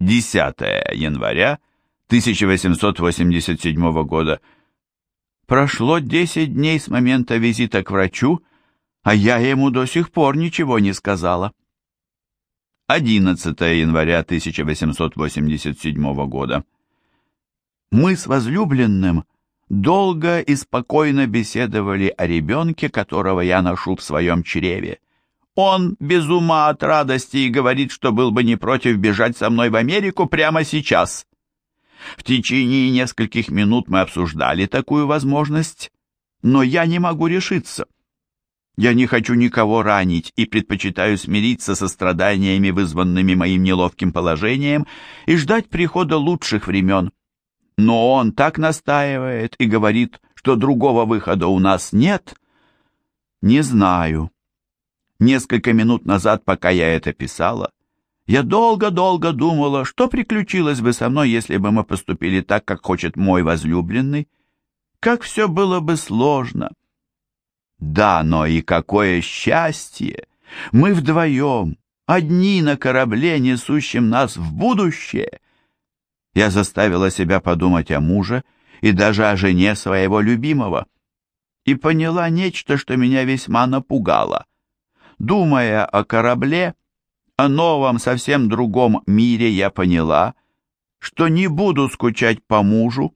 10 января 1887 года. Прошло 10 дней с момента визита к врачу, а я ему до сих пор ничего не сказала. 11 января 1887 года. Мы с возлюбленным долго и спокойно беседовали о ребенке, которого я ношу в своем чреве. Он без ума от радости и говорит, что был бы не против бежать со мной в Америку прямо сейчас. В течение нескольких минут мы обсуждали такую возможность, но я не могу решиться. Я не хочу никого ранить и предпочитаю смириться со страданиями, вызванными моим неловким положением, и ждать прихода лучших времен. Но он так настаивает и говорит, что другого выхода у нас нет. Не знаю. Несколько минут назад, пока я это писала, я долго-долго думала, что приключилось бы со мной, если бы мы поступили так, как хочет мой возлюбленный. Как все было бы сложно. Да, но и какое счастье! Мы вдвоем, одни на корабле, несущем нас в будущее. Я заставила себя подумать о муже и даже о жене своего любимого. И поняла нечто, что меня весьма напугало. Думая о корабле, о новом, совсем другом мире, я поняла, что не буду скучать по мужу,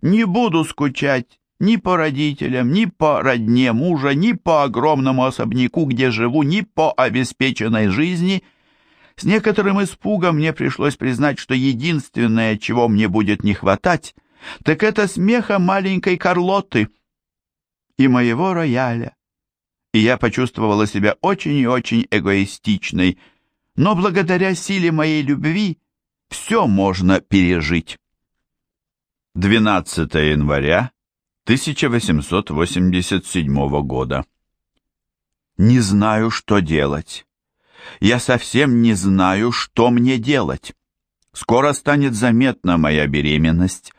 не буду скучать ни по родителям, ни по родне мужа, ни по огромному особняку, где живу, ни по обеспеченной жизни. С некоторым испугом мне пришлось признать, что единственное, чего мне будет не хватать, так это смеха маленькой Карлоты и моего рояля и я почувствовала себя очень и очень эгоистичной, но благодаря силе моей любви все можно пережить. 12 января 1887 года. Не знаю, что делать. Я совсем не знаю, что мне делать. Скоро станет заметна моя беременность.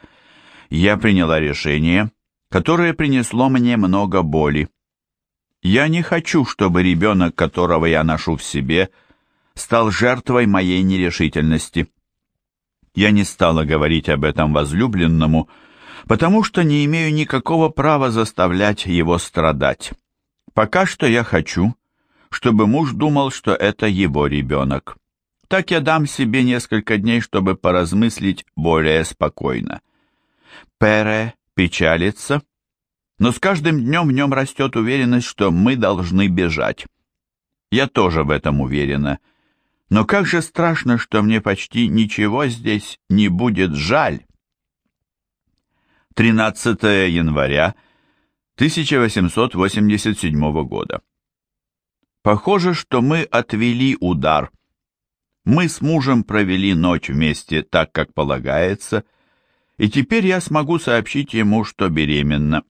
Я приняла решение, которое принесло мне много боли. Я не хочу, чтобы ребенок, которого я ношу в себе, стал жертвой моей нерешительности. Я не стала говорить об этом возлюбленному, потому что не имею никакого права заставлять его страдать. Пока что я хочу, чтобы муж думал, что это его ребенок. Так я дам себе несколько дней, чтобы поразмыслить более спокойно. Пере печалится, но с каждым днем в нем растет уверенность, что мы должны бежать. Я тоже в этом уверена. Но как же страшно, что мне почти ничего здесь не будет жаль. 13 января 1887 года. Похоже, что мы отвели удар. Мы с мужем провели ночь вместе так, как полагается, и теперь я смогу сообщить ему, что беременна.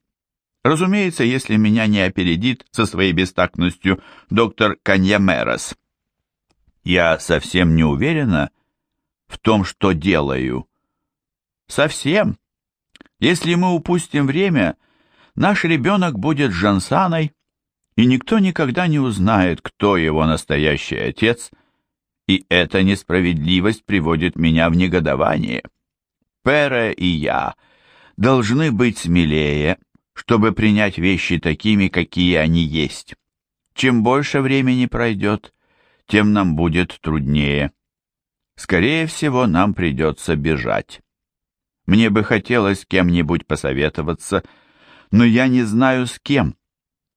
Разумеется, если меня не опередит со своей бестактностью доктор Каньямерос. Я совсем не уверена в том, что делаю. Совсем. Если мы упустим время, наш ребенок будет Жансаной, и никто никогда не узнает, кто его настоящий отец, и эта несправедливость приводит меня в негодование. Пера и я должны быть смелее, чтобы принять вещи такими, какие они есть. Чем больше времени пройдет, тем нам будет труднее. Скорее всего, нам придется бежать. Мне бы хотелось с кем-нибудь посоветоваться, но я не знаю с кем.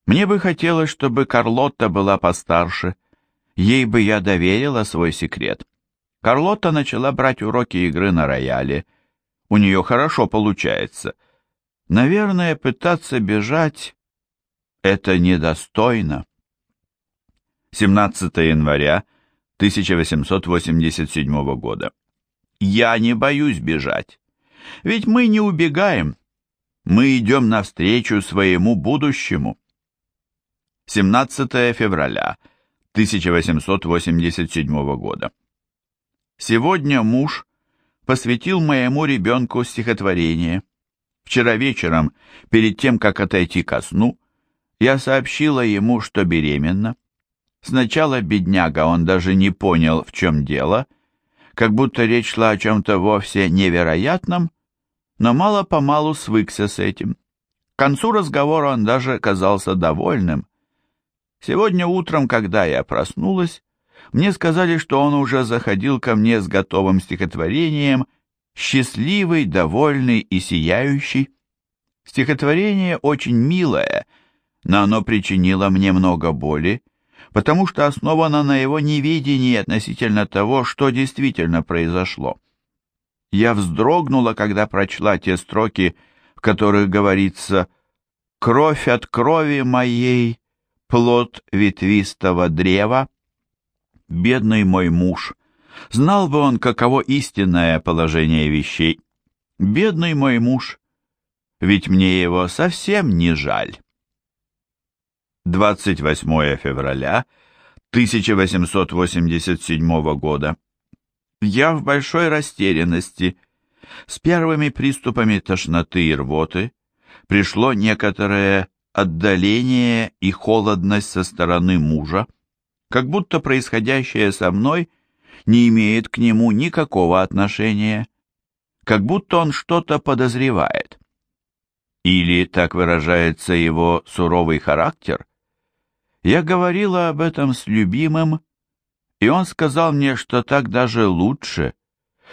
Мне бы хотелось, чтобы Карлотта была постарше. Ей бы я доверила свой секрет. Карлотта начала брать уроки игры на рояле. У нее хорошо получается — Наверное, пытаться бежать — это недостойно. 17 января 1887 года. Я не боюсь бежать, ведь мы не убегаем, мы идем навстречу своему будущему. 17 февраля 1887 года. Сегодня муж посвятил моему ребенку стихотворение. Вчера вечером, перед тем, как отойти ко сну, я сообщила ему, что беременна. Сначала бедняга, он даже не понял, в чем дело. как будто речь шла о чем-то вовсе невероятном, но мало-помалу свыкся с этим. К концу разговора он даже казался довольным. Сегодня утром, когда я проснулась, мне сказали, что он уже заходил ко мне с готовым стихотворением, счастливый, довольный и сияющий. Стихотворение очень милое, но оно причинило мне много боли, потому что основано на его неведении относительно того, что действительно произошло. Я вздрогнула, когда прочла те строки, в которых говорится «Кровь от крови моей, плод ветвистого древа». Бедный мой муж, знал бы он, каково истинное положение вещей. Бедный мой муж, ведь мне его совсем не жаль. 28 февраля 1887 года. Я в большой растерянности. С первыми приступами тошноты и рвоты пришло некоторое отдаление и холодность со стороны мужа, как будто происходящее со мной не имеет к нему никакого отношения, как будто он что-то подозревает. Или, так выражается его суровый характер, я говорила об этом с любимым, и он сказал мне, что так даже лучше,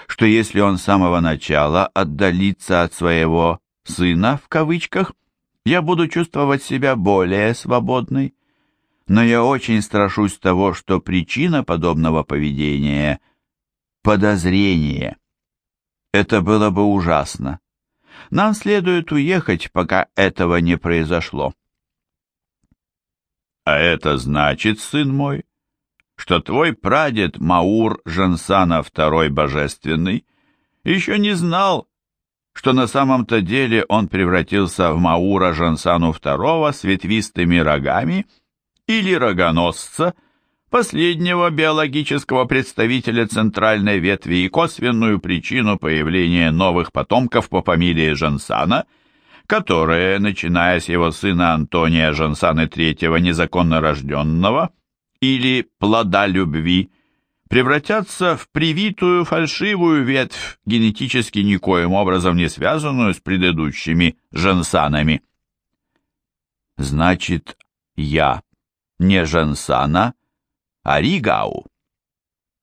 что если он с самого начала отдалится от своего «сына» в кавычках, я буду чувствовать себя более свободной. Но я очень страшусь того, что причина подобного поведения — подозрение. Это было бы ужасно. Нам следует уехать, пока этого не произошло. А это значит, сын мой, что твой прадед Маур Жансана II Божественный еще не знал, что на самом-то деле он превратился в Маура Жансану II с ветвистыми рогами или рогоносца, последнего биологического представителя центральной ветви и косвенную причину появления новых потомков по фамилии Жансана – которые, начиная с его сына Антония Жансана III незаконно рожденного, или плода любви, превратятся в привитую фальшивую ветвь, генетически никоим образом не связанную с предыдущими Жансанами. Значит, я не Жансана, а Ригау.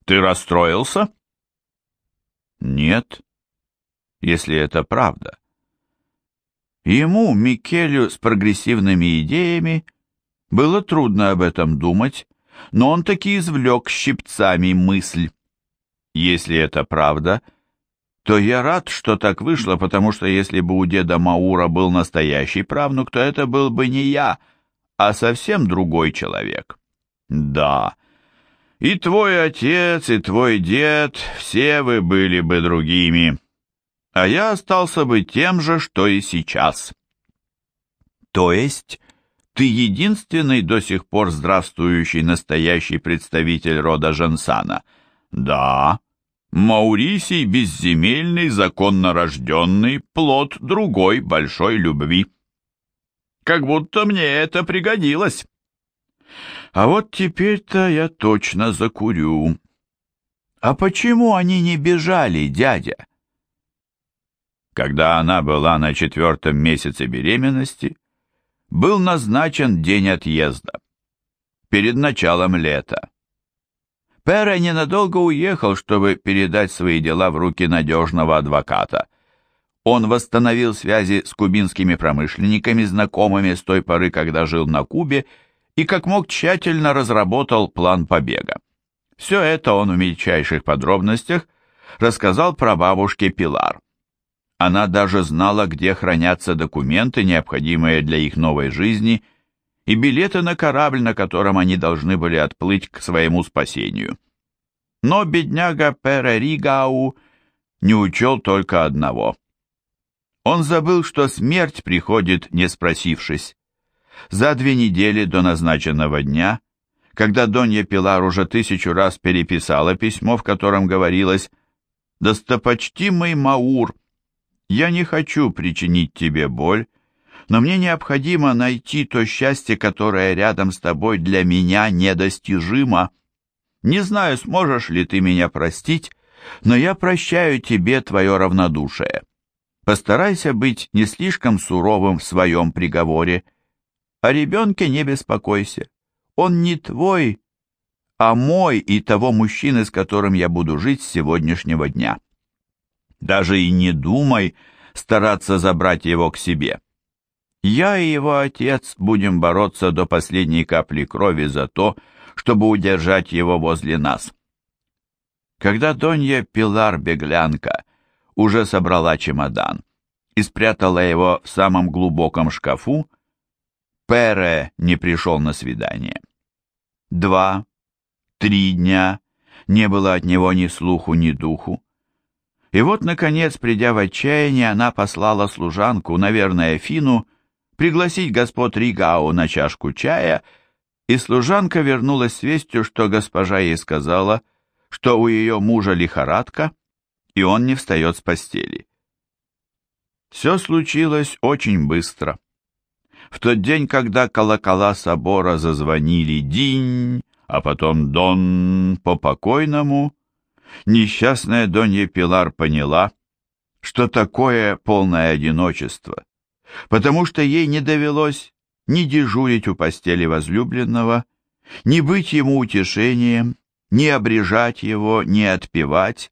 Ты расстроился? Нет, если это правда. Ему, Микелю с прогрессивными идеями, было трудно об этом думать, но он таки извлек щипцами мысль. Если это правда, то я рад, что так вышло, потому что если бы у деда Маура был настоящий правнук, то это был бы не я, а совсем другой человек. Да, и твой отец, и твой дед, все вы были бы другими а я остался бы тем же, что и сейчас. То есть ты единственный до сих пор здравствующий настоящий представитель рода Жансана? Да. Маурисий безземельный, законно рожденный, плод другой большой любви. Как будто мне это пригодилось. А вот теперь-то я точно закурю. А почему они не бежали, дядя? Когда она была на четвертом месяце беременности, был назначен день отъезда. Перед началом лета. Пера ненадолго уехал, чтобы передать свои дела в руки надежного адвоката. Он восстановил связи с кубинскими промышленниками, знакомыми с той поры, когда жил на Кубе, и как мог тщательно разработал план побега. Все это он в мельчайших подробностях рассказал про бабушке Пилар. Она даже знала, где хранятся документы, необходимые для их новой жизни, и билеты на корабль, на котором они должны были отплыть к своему спасению. Но бедняга Переригау не учел только одного. Он забыл, что смерть приходит, не спросившись. За две недели до назначенного дня, когда Донья Пилар уже тысячу раз переписала письмо, в котором говорилось «Достопочтимый Маур, я не хочу причинить тебе боль, но мне необходимо найти то счастье, которое рядом с тобой для меня недостижимо. Не знаю, сможешь ли ты меня простить, но я прощаю тебе твое равнодушие. Постарайся быть не слишком суровым в своем приговоре. О ребенке не беспокойся. Он не твой, а мой и того мужчины, с которым я буду жить с сегодняшнего дня. Даже и не думай стараться забрать его к себе. Я и его отец будем бороться до последней капли крови за то, чтобы удержать его возле нас. Когда Донья Пилар-беглянка уже собрала чемодан и спрятала его в самом глубоком шкафу, Пере не пришел на свидание. Два, три дня не было от него ни слуху, ни духу. И вот, наконец, придя в отчаяние, она послала служанку, наверное, Фину, пригласить господ Ригау на чашку чая, и служанка вернулась с вестью, что госпожа ей сказала, что у ее мужа лихорадка, и он не встает с постели. Все случилось очень быстро. В тот день, когда колокола собора зазвонили «Динь», а потом «Дон» по покойному, несчастная Донья Пилар поняла, что такое полное одиночество, потому что ей не довелось ни дежурить у постели возлюбленного, ни быть ему утешением, ни обрежать его, ни отпевать,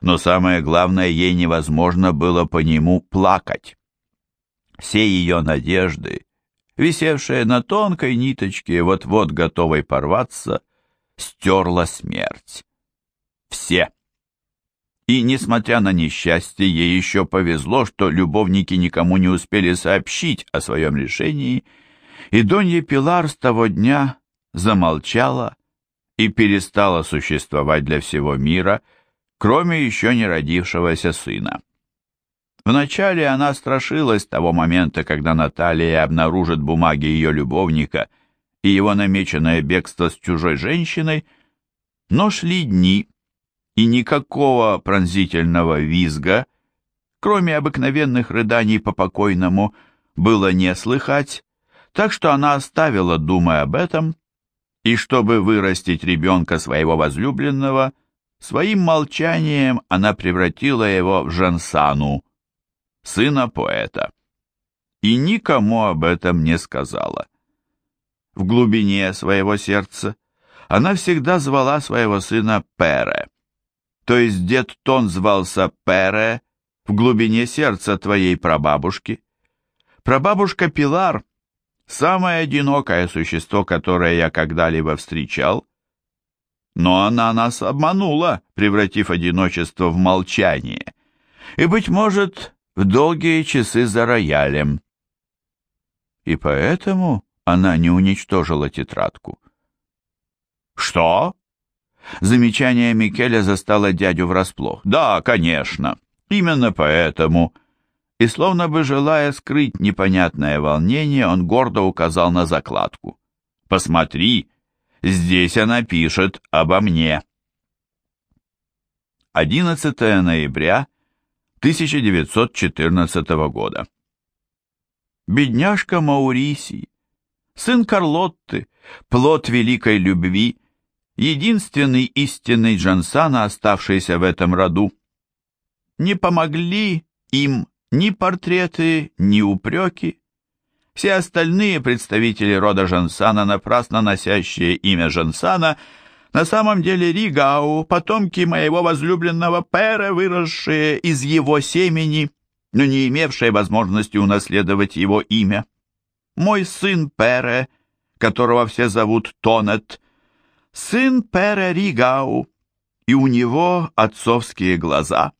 но самое главное, ей невозможно было по нему плакать. Все ее надежды, висевшие на тонкой ниточке, вот-вот готовой порваться, стерла смерть. Все. И, несмотря на несчастье, ей еще повезло, что любовники никому не успели сообщить о своем решении, и Донья Пилар с того дня замолчала и перестала существовать для всего мира, кроме еще не родившегося сына. Вначале она страшилась того момента, когда Наталья обнаружит бумаги ее любовника и его намеченное бегство с чужой женщиной, но шли дни, и никакого пронзительного визга, кроме обыкновенных рыданий по покойному, было не слыхать, так что она оставила, думая об этом, и чтобы вырастить ребенка своего возлюбленного, своим молчанием она превратила его в Жансану, сына поэта, и никому об этом не сказала. В глубине своего сердца она всегда звала своего сына Пере, то есть дед Тон звался Пере в глубине сердца твоей прабабушки. Прабабушка Пилар — самое одинокое существо, которое я когда-либо встречал, но она нас обманула, превратив одиночество в молчание, и, быть может, в долгие часы за роялем. И поэтому она не уничтожила тетрадку. «Что?» Замечание Микеля застало дядю врасплох. «Да, конечно, именно поэтому». И словно бы желая скрыть непонятное волнение, он гордо указал на закладку. «Посмотри, здесь она пишет обо мне». 11 ноября 1914 года. Бедняжка Маурисий, сын Карлотты, плод великой любви, единственный истинный Джансана, оставшийся в этом роду. Не помогли им ни портреты, ни упреки. Все остальные представители рода Жансана, напрасно носящие имя Жансана, на самом деле Ригау, потомки моего возлюбленного Пера, выросшие из его семени, но не имевшие возможности унаследовать его имя. Мой сын Пере, которого все зовут Тонет, сын Пере Ригау, и у него отцовские глаза.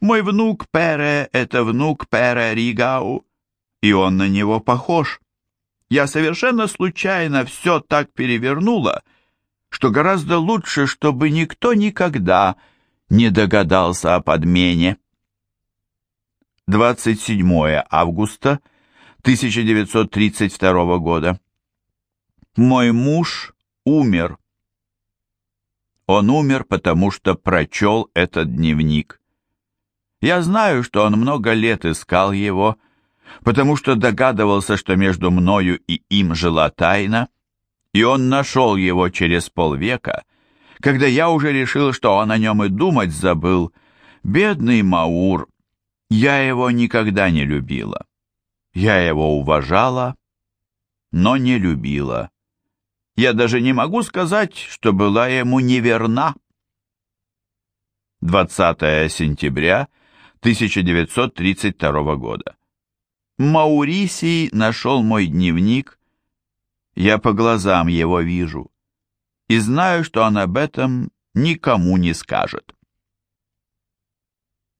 Мой внук Пере — это внук Пере Ригау, и он на него похож. Я совершенно случайно все так перевернула, что гораздо лучше, чтобы никто никогда не догадался о подмене. 27 августа 1932 года. Мой муж умер. Он умер, потому что прочел этот дневник. Я знаю, что он много лет искал его, потому что догадывался, что между мною и им жила тайна, и он нашел его через полвека, когда я уже решил, что он о нем и думать забыл. Бедный Маур, я его никогда не любила. Я его уважала, но не любила. Я даже не могу сказать, что была ему неверна. 20 сентября 1932 года. Маурисий нашел мой дневник. Я по глазам его вижу. И знаю, что он об этом никому не скажет.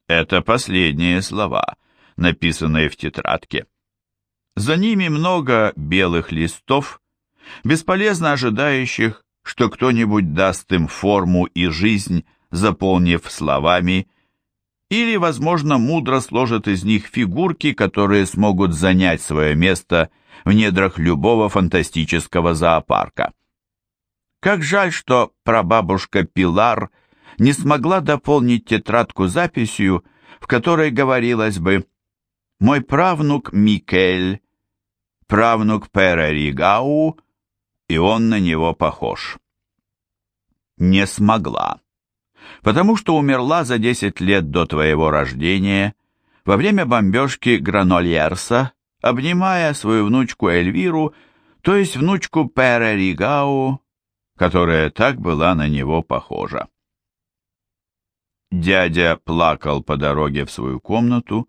Это последние слова, написанные в тетрадке. За ними много белых листов, бесполезно ожидающих, что кто-нибудь даст им форму и жизнь, заполнив словами, или, возможно, мудро сложит из них фигурки, которые смогут занять свое место в недрах любого фантастического зоопарка. Как жаль, что прабабушка Пилар не смогла дополнить тетрадку записью, в которой говорилось бы «Мой правнук Микель, правнук Пера Ригау, и он на него похож». Не смогла потому что умерла за 10 лет до твоего рождения, во время бомбежки Гранольерса, обнимая свою внучку Эльвиру, то есть внучку Пере Ригау, которая так была на него похожа. Дядя плакал по дороге в свою комнату,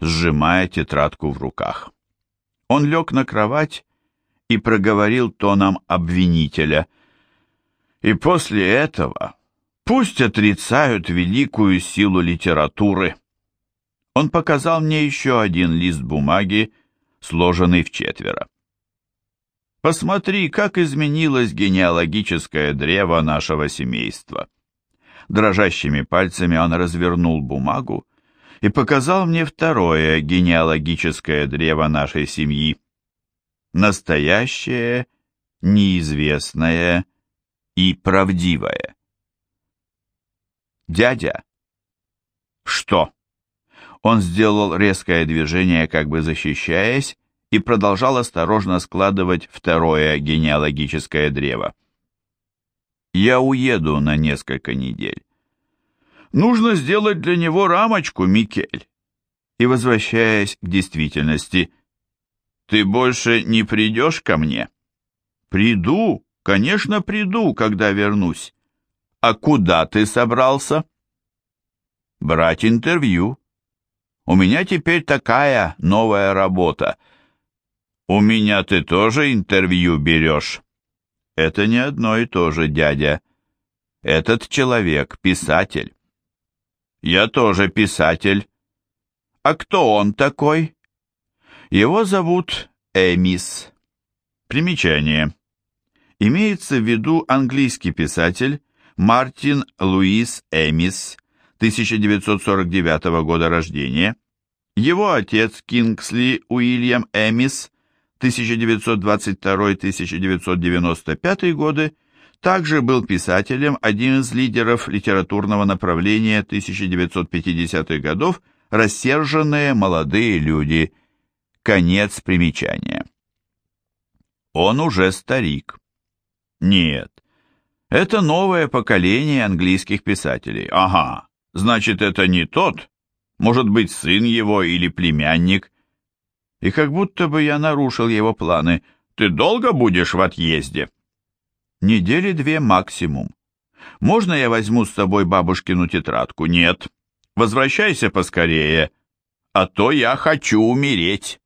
сжимая тетрадку в руках. Он лег на кровать и проговорил тоном обвинителя. И после этого Пусть отрицают великую силу литературы. Он показал мне еще один лист бумаги, сложенный в четверо. Посмотри, как изменилось генеалогическое древо нашего семейства. Дрожащими пальцами он развернул бумагу и показал мне второе генеалогическое древо нашей семьи. Настоящее, неизвестное и правдивое. «Дядя!» «Что?» Он сделал резкое движение, как бы защищаясь, и продолжал осторожно складывать второе генеалогическое древо. «Я уеду на несколько недель. Нужно сделать для него рамочку, Микель». И, возвращаясь к действительности, «Ты больше не придешь ко мне?» «Приду, конечно, приду, когда вернусь. «А куда ты собрался?» «Брать интервью. У меня теперь такая новая работа. У меня ты тоже интервью берешь?» «Это не одно и то же, дядя. Этот человек писатель». «Я тоже писатель. А кто он такой?» «Его зовут Эмис». Примечание. Имеется в виду английский писатель, Мартин Луис Эмис, 1949 года рождения, его отец Кингсли Уильям Эмис, 1922-1995 годы, также был писателем, один из лидеров литературного направления 1950-х годов «Рассерженные молодые люди». Конец примечания. Он уже старик. Нет, это новое поколение английских писателей. Ага, значит, это не тот. Может быть, сын его или племянник. И как будто бы я нарушил его планы. Ты долго будешь в отъезде? Недели две максимум. Можно я возьму с собой бабушкину тетрадку? Нет. Возвращайся поскорее, а то я хочу умереть.